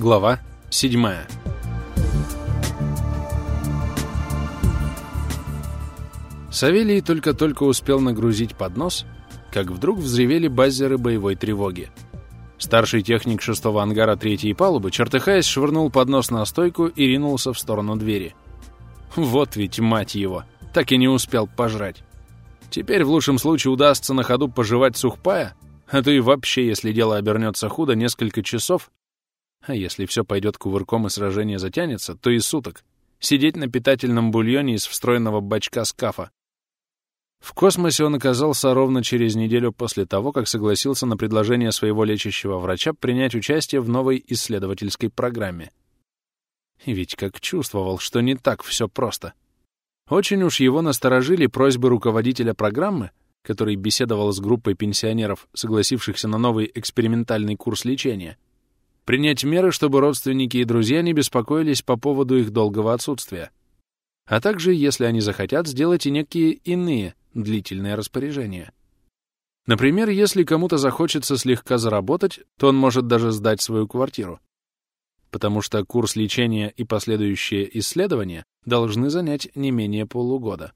Глава 7 Савелий только-только успел нагрузить поднос, как вдруг взревели базеры боевой тревоги. Старший техник шестого ангара третьей палубы, чертыхаясь, швырнул поднос на стойку и ринулся в сторону двери. Вот ведь мать его, так и не успел пожрать. Теперь в лучшем случае удастся на ходу пожевать сухпая, а то и вообще, если дело обернется худо, несколько часов, а если все пойдет кувырком и сражение затянется, то и суток, сидеть на питательном бульоне из встроенного бачка скафа. В космосе он оказался ровно через неделю после того, как согласился на предложение своего лечащего врача принять участие в новой исследовательской программе. Ведь как чувствовал, что не так все просто. Очень уж его насторожили просьбы руководителя программы, который беседовал с группой пенсионеров, согласившихся на новый экспериментальный курс лечения, принять меры, чтобы родственники и друзья не беспокоились по поводу их долгого отсутствия, а также, если они захотят, сделать и некие иные длительные распоряжения. Например, если кому-то захочется слегка заработать, то он может даже сдать свою квартиру потому что курс лечения и последующие исследования должны занять не менее полугода.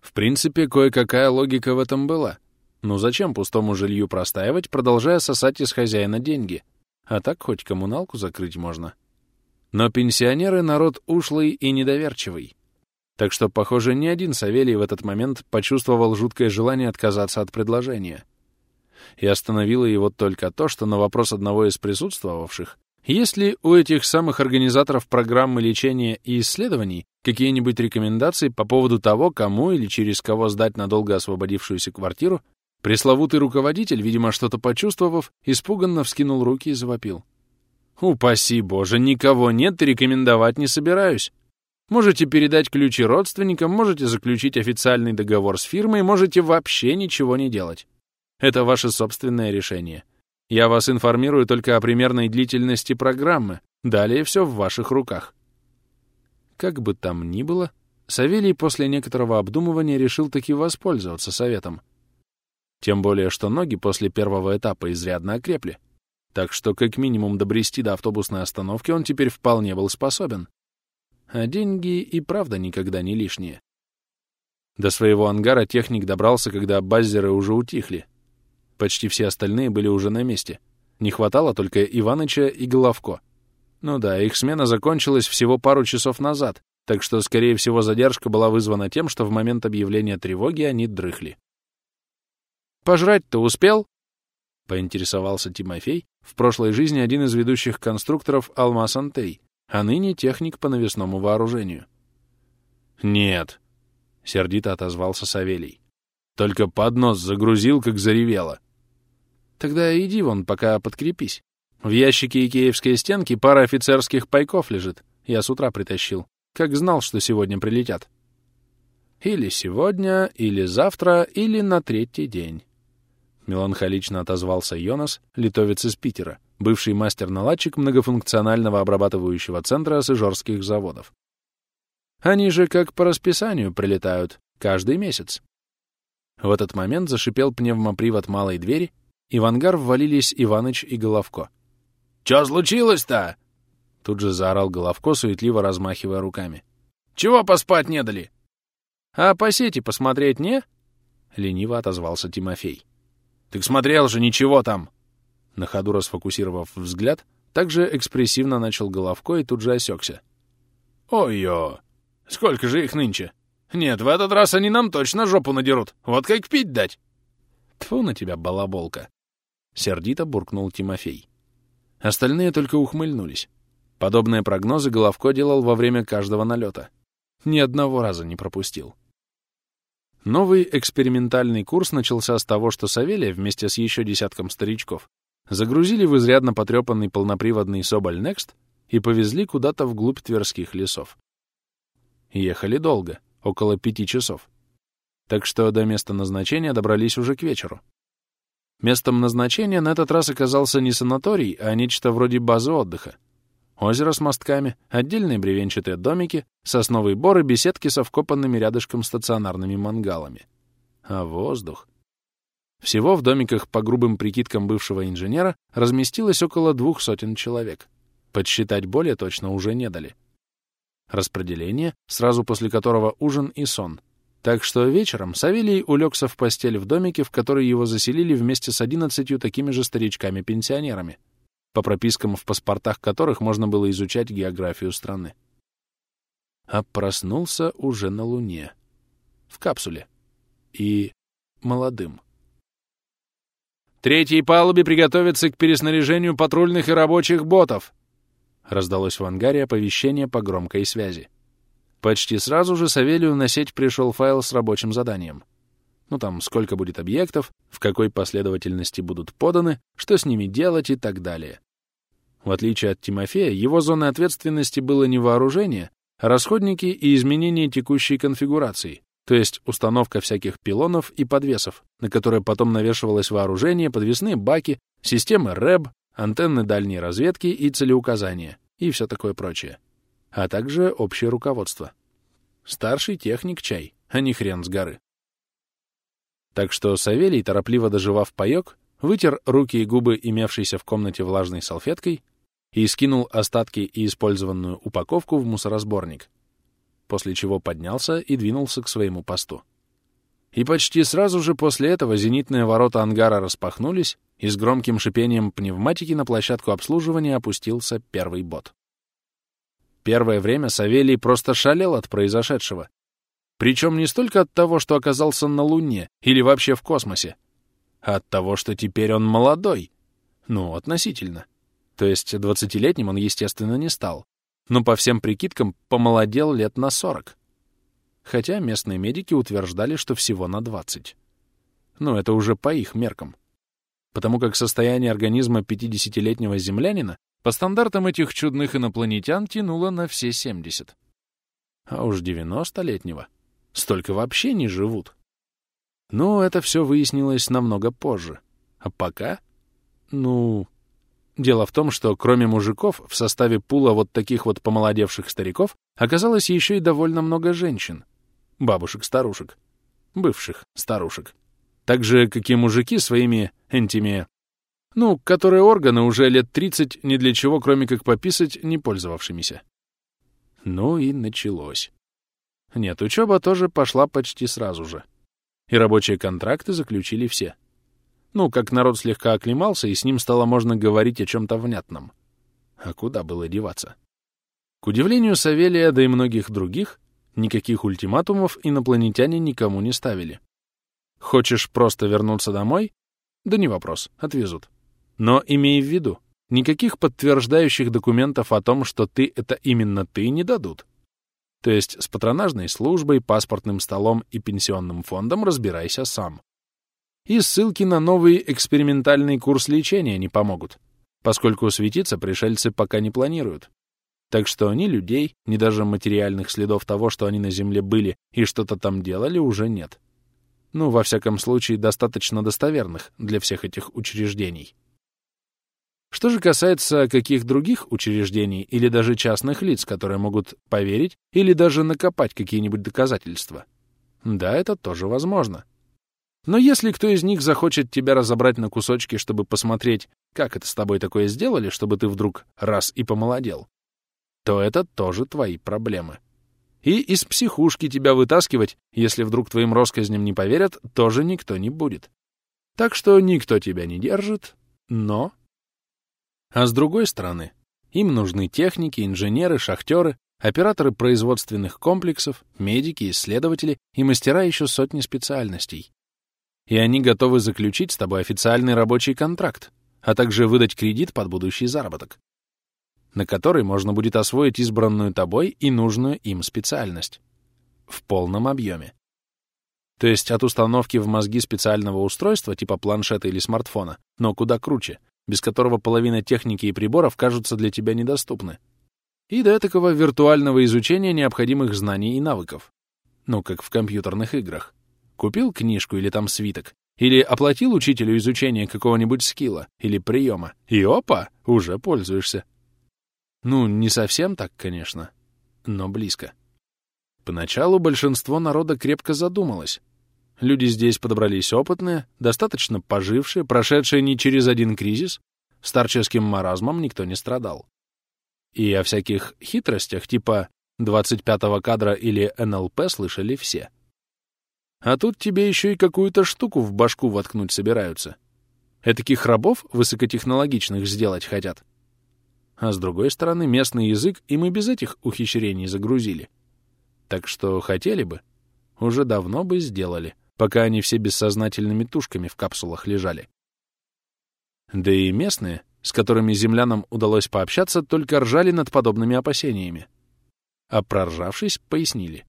В принципе, кое-какая логика в этом была. Ну зачем пустому жилью простаивать, продолжая сосать из хозяина деньги? А так хоть коммуналку закрыть можно. Но пенсионеры — народ ушлый и недоверчивый. Так что, похоже, ни один Савелий в этот момент почувствовал жуткое желание отказаться от предложения. И остановило его только то, что на вопрос одного из присутствовавших есть ли у этих самых организаторов программы лечения и исследований какие-нибудь рекомендации по поводу того, кому или через кого сдать надолго освободившуюся квартиру, пресловутый руководитель, видимо, что-то почувствовав, испуганно вскинул руки и завопил. «Упаси Боже, никого нет и рекомендовать не собираюсь. Можете передать ключи родственникам, можете заключить официальный договор с фирмой, можете вообще ничего не делать. Это ваше собственное решение. Я вас информирую только о примерной длительности программы. Далее все в ваших руках. Как бы там ни было, Савелий после некоторого обдумывания решил таки воспользоваться советом. Тем более, что ноги после первого этапа изрядно окрепли. Так что как минимум добрести до автобусной остановки он теперь вполне был способен. А деньги и правда никогда не лишние. До своего ангара техник добрался, когда базеры уже утихли, Почти все остальные были уже на месте. Не хватало только Иваныча и Головко. Ну да, их смена закончилась всего пару часов назад, так что, скорее всего, задержка была вызвана тем, что в момент объявления тревоги они дрыхли. «Пожрать-то успел?» — поинтересовался Тимофей, в прошлой жизни один из ведущих конструкторов «Алмаз Антей», а ныне техник по навесному вооружению. «Нет», — сердито отозвался Савелий. «Только поднос загрузил, как заревело. Тогда иди вон, пока подкрепись. В ящике икеевской стенки пара офицерских пайков лежит. Я с утра притащил. Как знал, что сегодня прилетят. Или сегодня, или завтра, или на третий день. Меланхолично отозвался Йонас, литовец из Питера, бывший мастер-наладчик многофункционального обрабатывающего центра сыжорских заводов. Они же как по расписанию прилетают, каждый месяц. В этот момент зашипел пневмопривод малой двери, и в ангар ввалились Иваныч и Головко. «Чё случилось-то?» Тут же заорал Головко, суетливо размахивая руками. «Чего поспать не дали?» «А по сети посмотреть не?» Лениво отозвался Тимофей. «Так смотрел же, ничего там!» На ходу расфокусировав взгляд, также экспрессивно начал Головко и тут же осекся. «Ой-ё! Сколько же их нынче? Нет, в этот раз они нам точно жопу надерут. Вот как пить дать!» Тьфу на тебя, балаболка! — сердито буркнул Тимофей. Остальные только ухмыльнулись. Подобные прогнозы Головко делал во время каждого налета. Ни одного раза не пропустил. Новый экспериментальный курс начался с того, что Савелия вместе с еще десятком старичков загрузили в изрядно потрепанный полноприводный Соболь Next и повезли куда-то вглубь Тверских лесов. Ехали долго, около пяти часов. Так что до места назначения добрались уже к вечеру. Местом назначения на этот раз оказался не санаторий, а нечто вроде базы отдыха. Озеро с мостками, отдельные бревенчатые домики, сосновый бор и беседки со вкопанными рядышком стационарными мангалами. А воздух... Всего в домиках по грубым прикидкам бывшего инженера разместилось около двух сотен человек. подсчитать более точно уже не дали. Распределение, сразу после которого ужин и сон. Так что вечером Савелий улегся в постель в домике, в который его заселили вместе с одиннадцатью такими же старичками-пенсионерами, по пропискам в паспортах которых можно было изучать географию страны. А проснулся уже на Луне. В капсуле. И молодым. «Третьей палубе приготовиться к переснаряжению патрульных и рабочих ботов!» Раздалось в ангаре оповещение по громкой связи. Почти сразу же Савелию на сеть пришел файл с рабочим заданием. Ну там, сколько будет объектов, в какой последовательности будут поданы, что с ними делать и так далее. В отличие от Тимофея, его зоной ответственности было не вооружение, а расходники и изменение текущей конфигурации, то есть установка всяких пилонов и подвесов, на которые потом навешивалось вооружение, подвесные баки, системы РЭБ, антенны дальней разведки и целеуказания, и все такое прочее. А также общее руководство. Старший техник чай, а не хрен с горы. Так что Савелий, торопливо доживав паёк, вытер руки и губы, имевшейся в комнате влажной салфеткой, и скинул остатки и использованную упаковку в мусоросборник, после чего поднялся и двинулся к своему посту. И почти сразу же после этого зенитные ворота ангара распахнулись, и с громким шипением пневматики на площадку обслуживания опустился первый бот. Первое время Савелий просто шалел от произошедшего. Причем не столько от того, что оказался на Луне или вообще в космосе, а от того, что теперь он молодой. Ну, относительно. То есть двадцатилетним он, естественно, не стал. Но по всем прикидкам помолодел лет на сорок. Хотя местные медики утверждали, что всего на двадцать. Но это уже по их меркам. Потому как состояние организма 50-летнего землянина по стандартам этих чудных инопланетян тянуло на все 70. А уж 90-летнего столько вообще не живут. Но это все выяснилось намного позже. А пока? Ну, Дело в том, что кроме мужиков в составе пула вот таких вот помолодевших стариков оказалось еще и довольно много женщин. Бабушек-старушек. Бывших старушек. Так же, как и мужики своими энтими... Ну, которые органы уже лет 30 ни для чего, кроме как пописать, не пользовавшимися. Ну и началось. Нет, учеба тоже пошла почти сразу же. И рабочие контракты заключили все. Ну, как народ слегка оклемался, и с ним стало можно говорить о чем-то внятном. А куда было деваться? К удивлению Савелия, да и многих других, никаких ультиматумов инопланетяне никому не ставили. Хочешь просто вернуться домой? Да не вопрос, отвезут. Но имей в виду, никаких подтверждающих документов о том, что ты — это именно ты, не дадут. То есть с патронажной службой, паспортным столом и пенсионным фондом разбирайся сам. И ссылки на новый экспериментальный курс лечения не помогут, поскольку светиться пришельцы пока не планируют. Так что ни людей, ни даже материальных следов того, что они на Земле были и что-то там делали, уже нет. Ну, во всяком случае, достаточно достоверных для всех этих учреждений. Что же касается каких других учреждений или даже частных лиц, которые могут поверить или даже накопать какие-нибудь доказательства? Да, это тоже возможно. Но если кто из них захочет тебя разобрать на кусочки, чтобы посмотреть, как это с тобой такое сделали, чтобы ты вдруг раз и помолодел, то это тоже твои проблемы. И из психушки тебя вытаскивать, если вдруг твоим россказням не поверят, тоже никто не будет. Так что никто тебя не держит, но... А с другой стороны, им нужны техники, инженеры, шахтеры, операторы производственных комплексов, медики, исследователи и мастера еще сотни специальностей и они готовы заключить с тобой официальный рабочий контракт, а также выдать кредит под будущий заработок, на который можно будет освоить избранную тобой и нужную им специальность в полном объеме. То есть от установки в мозги специального устройства типа планшета или смартфона, но куда круче, без которого половина техники и приборов кажутся для тебя недоступны, и до такого виртуального изучения необходимых знаний и навыков, ну, как в компьютерных играх. Купил книжку или там свиток, или оплатил учителю изучение какого-нибудь скилла или приема, и опа, уже пользуешься. Ну, не совсем так, конечно, но близко. Поначалу большинство народа крепко задумалось. Люди здесь подобрались опытные, достаточно пожившие, прошедшие не через один кризис, старческим маразмом никто не страдал. И о всяких хитростях типа 25-го кадра или НЛП слышали все. А тут тебе еще и какую-то штуку в башку воткнуть собираются. Этаких рабов высокотехнологичных сделать хотят. А с другой стороны, местный язык им и без этих ухищрений загрузили. Так что хотели бы, уже давно бы сделали, пока они все бессознательными тушками в капсулах лежали. Да и местные, с которыми землянам удалось пообщаться, только ржали над подобными опасениями. А проржавшись, пояснили.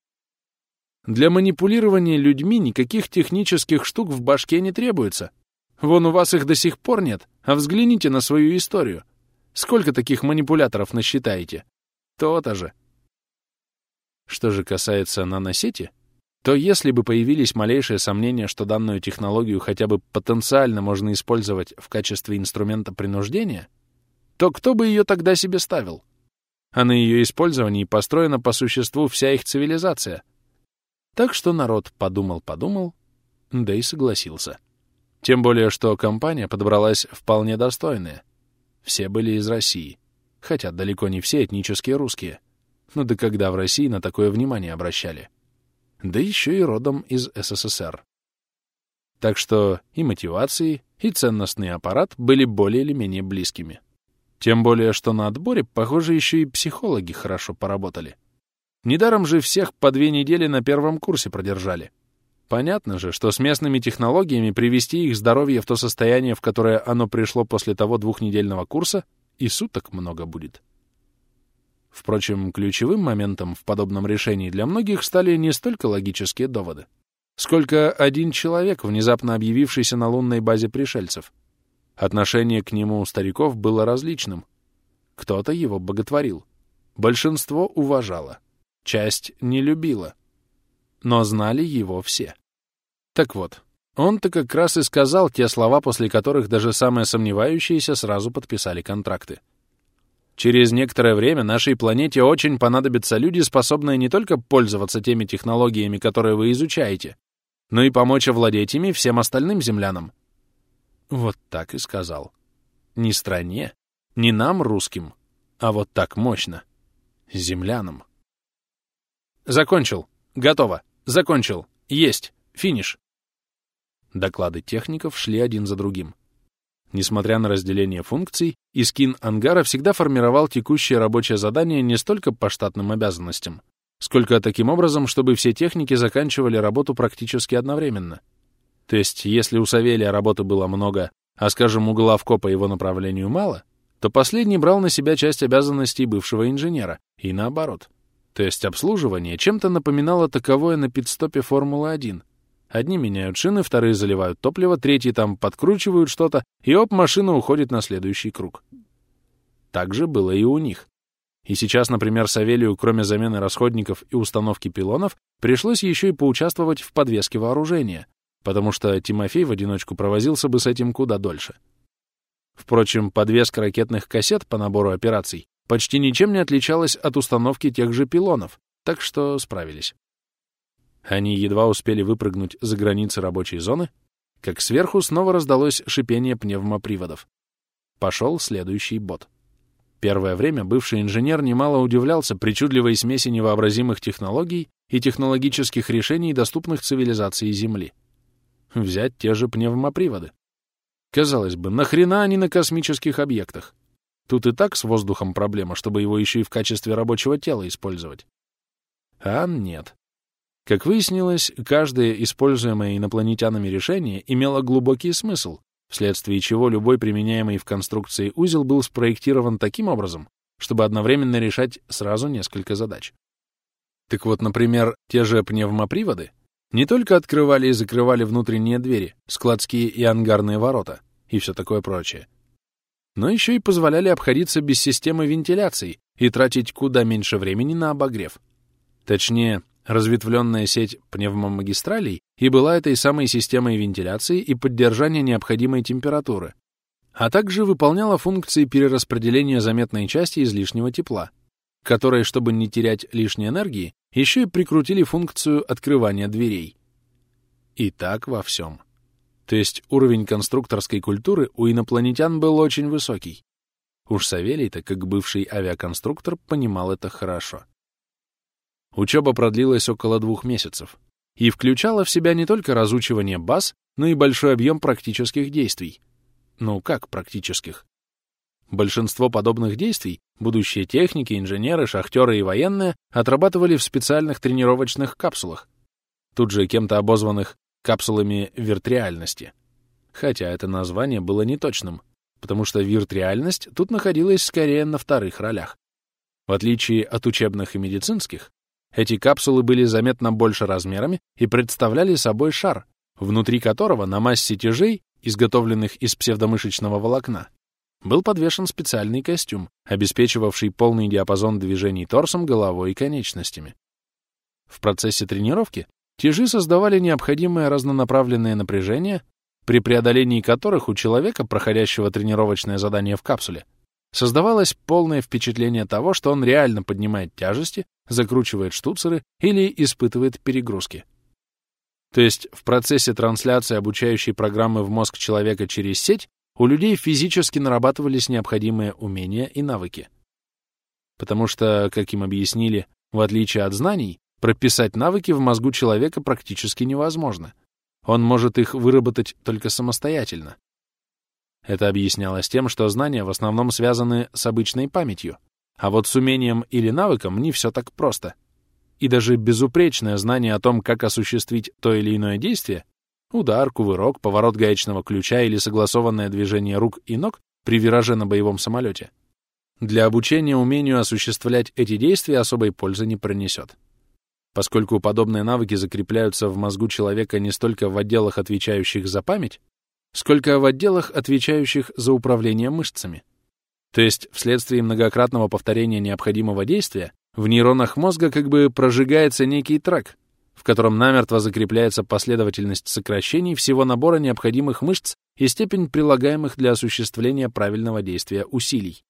Для манипулирования людьми никаких технических штук в башке не требуется. Вон у вас их до сих пор нет, а взгляните на свою историю. Сколько таких манипуляторов насчитаете? То-то же. Что же касается наносети, то если бы появились малейшие сомнения, что данную технологию хотя бы потенциально можно использовать в качестве инструмента принуждения, то кто бы ее тогда себе ставил? А на ее использовании построена по существу вся их цивилизация. Так что народ подумал-подумал, да и согласился. Тем более, что компания подобралась вполне достойная. Все были из России, хотя далеко не все этнические русские. Ну да когда в России на такое внимание обращали? да еще и родом из СССР. Так что и мотивации, и ценностный аппарат были более или менее близкими. Тем более, что на отборе, похоже, еще и психологи хорошо поработали. Недаром же всех по две недели на первом курсе продержали. Понятно же, что с местными технологиями привести их здоровье в то состояние, в которое оно пришло после того двухнедельного курса, и суток много будет. Впрочем, ключевым моментом в подобном решении для многих стали не столько логические доводы, сколько один человек, внезапно объявившийся на лунной базе пришельцев. Отношение к нему у стариков было различным. Кто-то его боготворил. Большинство уважало. Часть не любила. Но знали его все. Так вот, он-то как раз и сказал те слова, после которых даже самые сомневающиеся сразу подписали контракты. Через некоторое время нашей планете очень понадобятся люди, способные не только пользоваться теми технологиями, которые вы изучаете, но и помочь овладеть ими всем остальным землянам. Вот так и сказал. Не стране, не нам, русским, а вот так мощно. Землянам. Закончил. Готово. Закончил. Есть. Финиш. Доклады техников шли один за другим. Несмотря на разделение функций, Искин ангара всегда формировал текущее рабочее задание не столько по штатным обязанностям, сколько таким образом, чтобы все техники заканчивали работу практически одновременно. То есть, если у Савелия работы было много, а, скажем, у Головко по его направлению мало, то последний брал на себя часть обязанностей бывшего инженера, и наоборот. То есть обслуживание чем-то напоминало таковое на пидстопе Формулы-1 — Одни меняют шины, вторые заливают топливо, третьи там подкручивают что-то, и оп, машина уходит на следующий круг. Так же было и у них. И сейчас, например, Савелию, кроме замены расходников и установки пилонов, пришлось еще и поучаствовать в подвеске вооружения, потому что Тимофей в одиночку провозился бы с этим куда дольше. Впрочем, подвеска ракетных кассет по набору операций почти ничем не отличалась от установки тех же пилонов, так что справились. Они едва успели выпрыгнуть за границы рабочей зоны, как сверху снова раздалось шипение пневмоприводов. Пошел следующий бот. Первое время бывший инженер немало удивлялся причудливой смеси невообразимых технологий и технологических решений, доступных цивилизации Земли. Взять те же пневмоприводы. Казалось бы, нахрена они на космических объектах? Тут и так с воздухом проблема, чтобы его еще и в качестве рабочего тела использовать. А нет. Как выяснилось, каждое используемое инопланетянами решение имело глубокий смысл, вследствие чего любой применяемый в конструкции узел был спроектирован таким образом, чтобы одновременно решать сразу несколько задач. Так вот, например, те же пневмоприводы не только открывали и закрывали внутренние двери, складские и ангарные ворота и все такое прочее, но еще и позволяли обходиться без системы вентиляции и тратить куда меньше времени на обогрев. Точнее, Разветвленная сеть пневмомагистралей и была этой самой системой вентиляции и поддержания необходимой температуры, а также выполняла функции перераспределения заметной части излишнего тепла, которые, чтобы не терять лишней энергии, еще и прикрутили функцию открывания дверей. И так во всем. То есть уровень конструкторской культуры у инопланетян был очень высокий. Уж Савелий-то, как бывший авиаконструктор, понимал это хорошо. Учеба продлилась около двух месяцев и включала в себя не только разучивание баз, но и большой объем практических действий. Ну, как практических? Большинство подобных действий будущие техники, инженеры, шахтеры и военные отрабатывали в специальных тренировочных капсулах, тут же кем-то обозванных капсулами виртреальности. Хотя это название было неточным, потому что виртреальность тут находилась скорее на вторых ролях. В отличие от учебных и медицинских, эти капсулы были заметно больше размерами и представляли собой шар, внутри которого на массе тяжей, изготовленных из псевдомышечного волокна, был подвешен специальный костюм, обеспечивавший полный диапазон движений торсом, головой и конечностями. В процессе тренировки тяжи создавали необходимое разнонаправленное напряжение, при преодолении которых у человека, проходящего тренировочное задание в капсуле, создавалось полное впечатление того, что он реально поднимает тяжести, закручивает штуцеры или испытывает перегрузки. То есть в процессе трансляции обучающей программы в мозг человека через сеть у людей физически нарабатывались необходимые умения и навыки. Потому что, как им объяснили, в отличие от знаний, прописать навыки в мозгу человека практически невозможно. Он может их выработать только самостоятельно. Это объяснялось тем, что знания в основном связаны с обычной памятью, а вот с умением или навыком не все так просто. И даже безупречное знание о том, как осуществить то или иное действие — удар, кувырок, поворот гаечного ключа или согласованное движение рук и ног при вираже на боевом самолете — для обучения умению осуществлять эти действия особой пользы не принесет. Поскольку подобные навыки закрепляются в мозгу человека не столько в отделах, отвечающих за память, сколько в отделах, отвечающих за управление мышцами. То есть вследствие многократного повторения необходимого действия в нейронах мозга как бы прожигается некий трек, в котором намертво закрепляется последовательность сокращений всего набора необходимых мышц и степень прилагаемых для осуществления правильного действия усилий.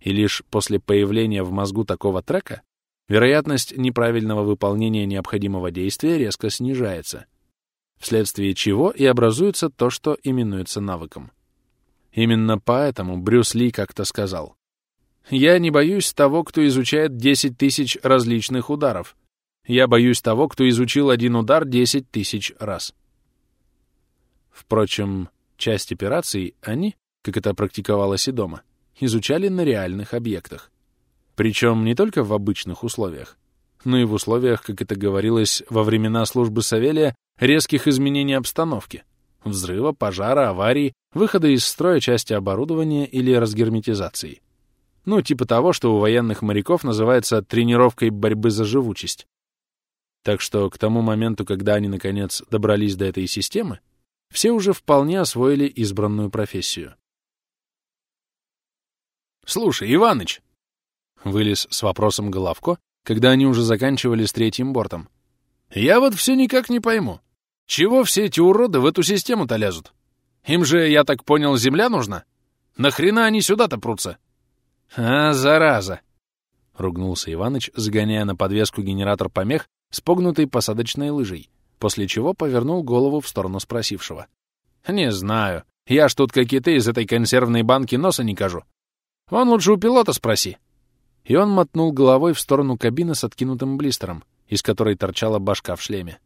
И лишь после появления в мозгу такого трека вероятность неправильного выполнения необходимого действия резко снижается — вследствие чего и образуется то, что именуется навыком. Именно поэтому Брюс Ли как-то сказал, «Я не боюсь того, кто изучает 10 тысяч различных ударов. Я боюсь того, кто изучил один удар 10 тысяч раз». Впрочем, часть операций они, как это практиковалось и дома, изучали на реальных объектах. Причем не только в обычных условиях, но и в условиях, как это говорилось во времена службы Савелия, резких изменений обстановки, взрыва, пожара, аварии, выхода из строя части оборудования или разгерметизации. Ну, типа того, что у военных моряков называется тренировкой борьбы за живучесть. Так что к тому моменту, когда они, наконец, добрались до этой системы, все уже вполне освоили избранную профессию. «Слушай, Иваныч!» — вылез с вопросом Головко, когда они уже заканчивали с третьим бортом. «Я вот все никак не пойму. Чего все эти уроды в эту систему-то лезут? Им же, я так понял, земля нужна? Нахрена они сюда-то прутся? А, зараза! Ругнулся Иваныч, загоняя на подвеску генератор помех с погнутой посадочной лыжей, после чего повернул голову в сторону спросившего. «Не знаю. Я ж тут какие-то из этой консервной банки носа не кажу. Вон лучше у пилота спроси». И он мотнул головой в сторону кабины с откинутым блистером, из которой торчала башка в шлеме.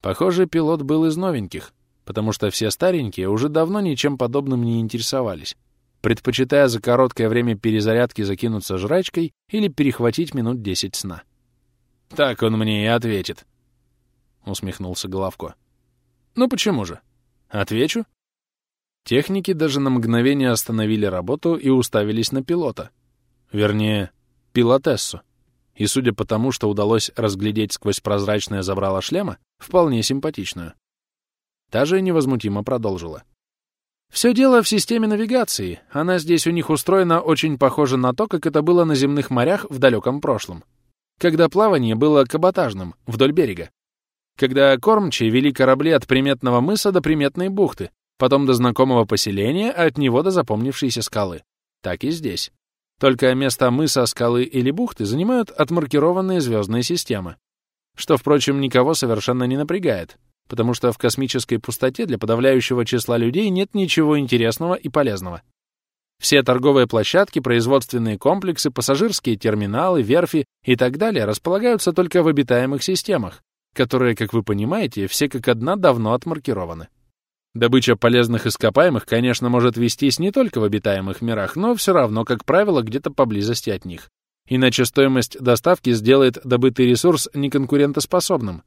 Похоже, пилот был из новеньких, потому что все старенькие уже давно ничем подобным не интересовались, предпочитая за короткое время перезарядки закинуться жрачкой или перехватить минут десять сна. «Так он мне и ответит», — усмехнулся Головко. «Ну почему же? Отвечу». Техники даже на мгновение остановили работу и уставились на пилота. Вернее, пилотессу и, судя по тому, что удалось разглядеть сквозь прозрачное забрало шлема, вполне симпатичную. Та же невозмутимо продолжила. Все дело в системе навигации. Она здесь у них устроена очень похоже на то, как это было на земных морях в далеком прошлом. Когда плавание было каботажным, вдоль берега. Когда кормчие вели корабли от приметного мыса до приметной бухты, потом до знакомого поселения, а от него до запомнившейся скалы. Так и здесь. Только место мыса, скалы или бухты занимают отмаркированные звездные системы. Что, впрочем, никого совершенно не напрягает, потому что в космической пустоте для подавляющего числа людей нет ничего интересного и полезного. Все торговые площадки, производственные комплексы, пассажирские терминалы, верфи и так далее располагаются только в обитаемых системах, которые, как вы понимаете, все как одна давно отмаркированы. Добыча полезных ископаемых, конечно, может вестись не только в обитаемых мирах, но все равно, как правило, где-то поблизости от них. Иначе стоимость доставки сделает добытый ресурс неконкурентоспособным.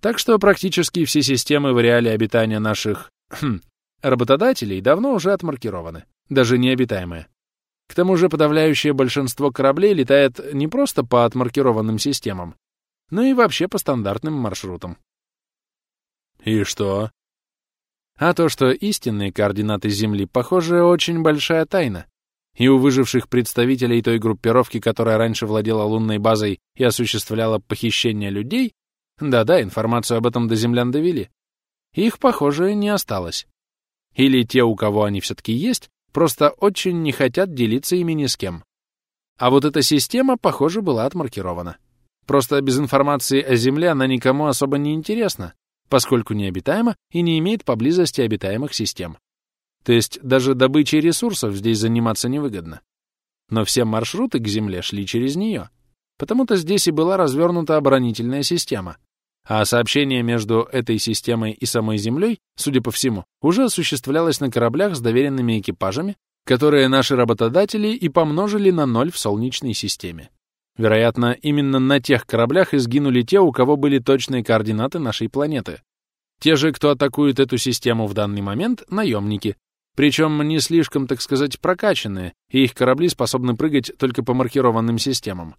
Так что практически все системы в реале обитания наших хм, работодателей давно уже отмаркированы, даже необитаемые. К тому же подавляющее большинство кораблей летает не просто по отмаркированным системам, но и вообще по стандартным маршрутам. И что? А то, что истинные координаты Земли, похоже, очень большая тайна. И у выживших представителей той группировки, которая раньше владела лунной базой и осуществляла похищение людей, да-да, информацию об этом до землян довели, их, похоже, не осталось. Или те, у кого они все-таки есть, просто очень не хотят делиться ими ни с кем. А вот эта система, похоже, была отмаркирована. Просто без информации о Земле она никому особо не интересна, поскольку необитаема и не имеет поблизости обитаемых систем. То есть даже добычей ресурсов здесь заниматься невыгодно. Но все маршруты к Земле шли через нее. Потому-то здесь и была развернута оборонительная система. А сообщение между этой системой и самой Землей, судя по всему, уже осуществлялось на кораблях с доверенными экипажами, которые наши работодатели и помножили на ноль в Солнечной системе. Вероятно, именно на тех кораблях и сгинули те, у кого были точные координаты нашей планеты. Те же, кто атакует эту систему в данный момент, — наемники. Причем не слишком, так сказать, прокачанные, и их корабли способны прыгать только по маркированным системам.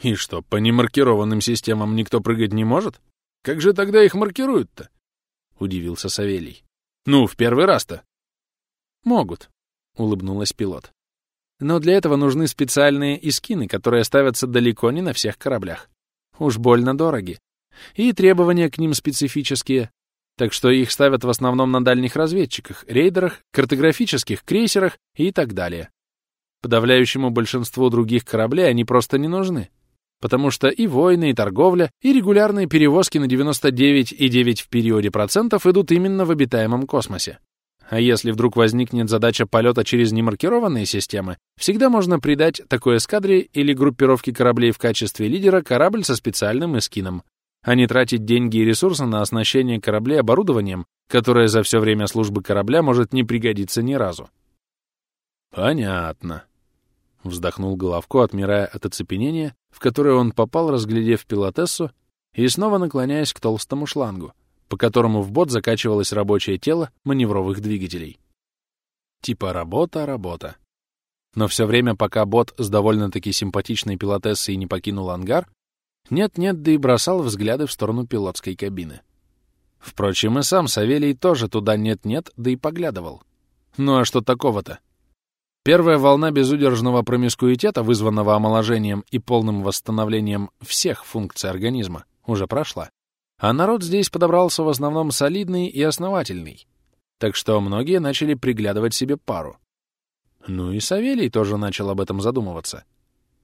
И что, по немаркированным системам никто прыгать не может? Как же тогда их маркируют-то? Удивился Савелий. Ну, в первый раз-то. Могут, улыбнулась пилот. Но для этого нужны специальные искины, которые ставятся далеко не на всех кораблях. Уж больно дороги. И требования к ним специфические. Так что их ставят в основном на дальних разведчиках, рейдерах, картографических крейсерах и так далее. Подавляющему большинству других кораблей они просто не нужны. Потому что и войны, и торговля, и регулярные перевозки на 99,9 в периоде процентов идут именно в обитаемом космосе. А если вдруг возникнет задача полета через немаркированные системы, всегда можно придать такой эскадре или группировке кораблей в качестве лидера корабль со специальным эскином, а не тратить деньги и ресурсы на оснащение кораблей оборудованием, которое за все время службы корабля может не пригодиться ни разу. «Понятно», — вздохнул Головко, отмирая от оцепенения, в которое он попал, разглядев пилотессу, и снова наклоняясь к толстому шлангу, по которому в бот закачивалось рабочее тело маневровых двигателей. Типа работа, работа. Но все время, пока бот с довольно-таки симпатичной пилотессой не покинул ангар, нет-нет, да и бросал взгляды в сторону пилотской кабины. Впрочем, и сам Савелий тоже туда нет-нет, да и поглядывал. Ну а что такого-то? Первая волна безудержного промискуитета, вызванного омоложением и полным восстановлением всех функций организма, уже прошла. А народ здесь подобрался в основном солидный и основательный. Так что многие начали приглядывать себе пару. Ну и Савелий тоже начал об этом задумываться.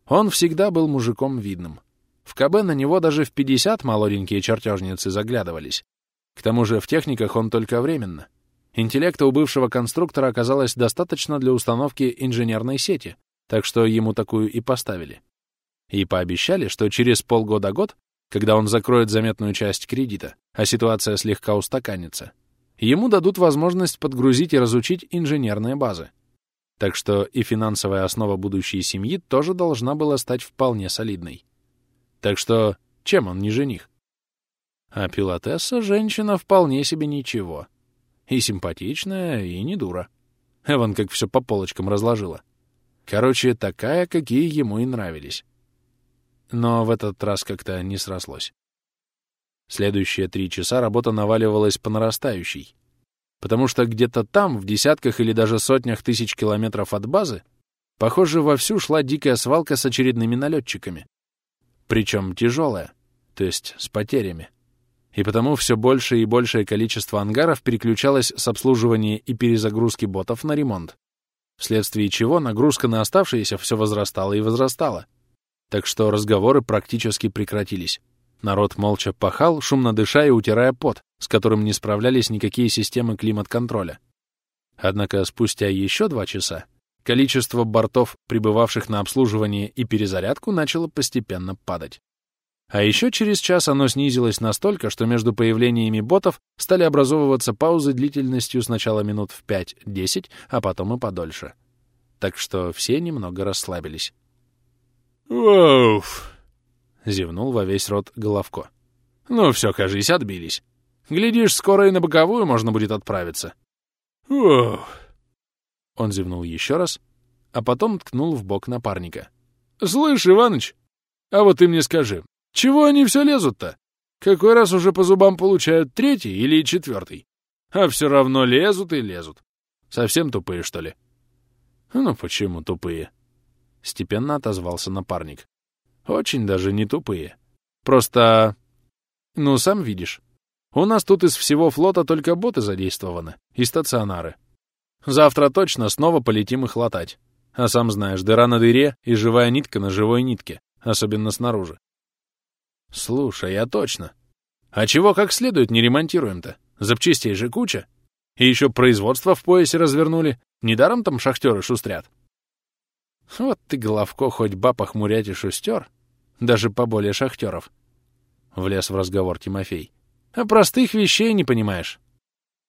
Он всегда был мужиком видным. В КБ на него даже в 50 молоденькие чертежницы заглядывались. К тому же в техниках он только временно. Интеллекта у бывшего конструктора оказалось достаточно для установки инженерной сети, так что ему такую и поставили. И пообещали, что через полгода-год когда он закроет заметную часть кредита, а ситуация слегка устаканится, ему дадут возможность подгрузить и разучить инженерные базы. Так что и финансовая основа будущей семьи тоже должна была стать вполне солидной. Так что чем он не жених? А пилотесса — женщина вполне себе ничего. И симпатичная, и не дура. Эван как все по полочкам разложила. Короче, такая, какие ему и нравились. Но в этот раз как-то не срослось. Следующие три часа работа наваливалась по нарастающей, потому что где-то там, в десятках или даже сотнях тысяч километров от базы, похоже, вовсю шла дикая свалка с очередными налетчиками. Причем тяжелая, то есть с потерями. И потому все большее и большее количество ангаров переключалось с обслуживания и перезагрузки ботов на ремонт, вследствие чего нагрузка на оставшиеся все возрастала и возрастала — так что разговоры практически прекратились. Народ молча пахал, шумно дыша и утирая пот, с которым не справлялись никакие системы климат-контроля. Однако спустя еще два часа количество бортов, прибывавших на обслуживание и перезарядку, начало постепенно падать. А еще через час оно снизилось настолько, что между появлениями ботов стали образовываться паузы длительностью сначала минут в 5-10, а потом и подольше. Так что все немного расслабились. «Уф!» — зевнул во весь рот Головко. «Ну все, кажись, отбились. Глядишь, скоро и на боковую можно будет отправиться». «Уф!» Он зевнул еще раз, а потом ткнул в бок напарника. «Слышь, Иваныч, а вот ты мне скажи, чего они все лезут-то? Какой раз уже по зубам получают третий или четвертый? А все равно лезут и лезут. Совсем тупые, что ли?» «Ну почему тупые?» — степенно отозвался напарник. «Очень даже не тупые. Просто... Ну, сам видишь. У нас тут из всего флота только боты задействованы и стационары. Завтра точно снова полетим их латать. А сам знаешь, дыра на дыре и живая нитка на живой нитке, особенно снаружи. Слушай, я точно. А чего как следует не ремонтируем-то? Запчастей же куча. И еще производство в поясе развернули. Недаром там шахтеры шустрят. Вот ты, Головко, хоть баб охмурять и шустер, даже поболее шахтеров. Влез в разговор Тимофей. А простых вещей не понимаешь.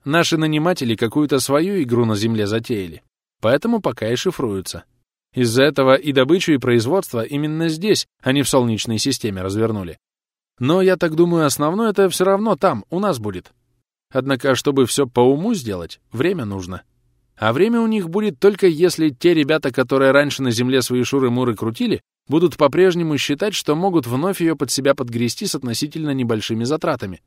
Наши наниматели какую-то свою игру на земле затеяли, поэтому пока и шифруются. Из-за этого и добычу, и производство именно здесь, а не в Солнечной системе развернули. Но, я так думаю, основное это все равно там, у нас будет. Однако, чтобы все по уму сделать, время нужно. А время у них будет только если те ребята, которые раньше на Земле свои шуры-муры крутили, будут по-прежнему считать, что могут вновь ее под себя подгрести с относительно небольшими затратами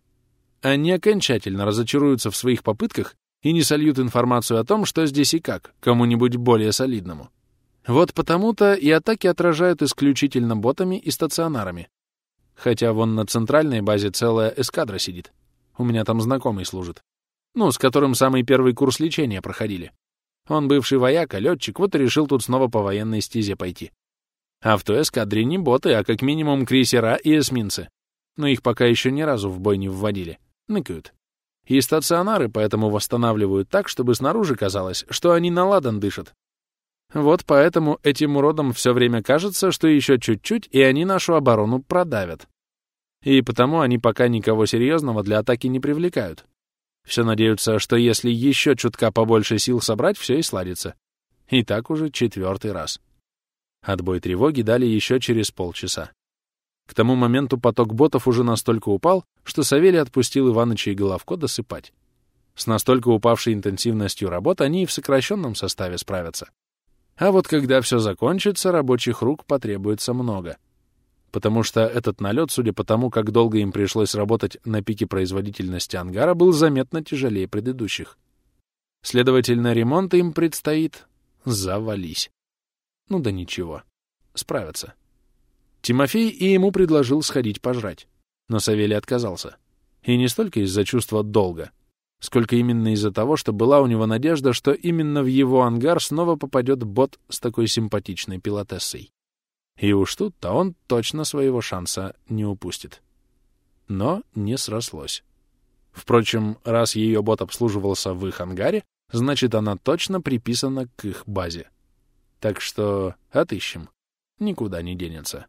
они окончательно разочаруются в своих попытках и не сольют информацию о том, что здесь и как, кому-нибудь более солидному. Вот потому-то и атаки отражают исключительно ботами и стационарами. Хотя вон на центральной базе целая эскадра сидит. У меня там знакомый служит. Ну, с которым самый первый курс лечения проходили. Он бывший вояка, летчик, вот и решил тут снова по военной стезе пойти. А в той эскадре не боты, а как минимум крейсера и эсминцы. Но их пока еще ни разу в бой не вводили ныкают. И стационары поэтому восстанавливают так, чтобы снаружи казалось, что они на ладан дышат. Вот поэтому этим уродам все время кажется, что еще чуть-чуть, и они нашу оборону продавят. И потому они пока никого серьезного для атаки не привлекают. Все надеются, что если еще чутка побольше сил собрать, все и сладится. И так уже четвертый раз. Отбой тревоги дали еще через полчаса. К тому моменту поток ботов уже настолько упал, что Савелий отпустил Иваныча и Головко досыпать. С настолько упавшей интенсивностью работ они и в сокращенном составе справятся. А вот когда все закончится, рабочих рук потребуется много. Потому что этот налет, судя по тому, как долго им пришлось работать на пике производительности ангара, был заметно тяжелее предыдущих. Следовательно, ремонт им предстоит завались. Ну да ничего, справятся. Тимофей и ему предложил сходить пожрать, но Савелий отказался. И не столько из-за чувства долга, сколько именно из-за того, что была у него надежда, что именно в его ангар снова попадет бот с такой симпатичной пилотессой. И уж тут-то он точно своего шанса не упустит. Но не срослось. Впрочем, раз ее бот обслуживался в их ангаре, значит, она точно приписана к их базе. Так что отыщем. Никуда не денется.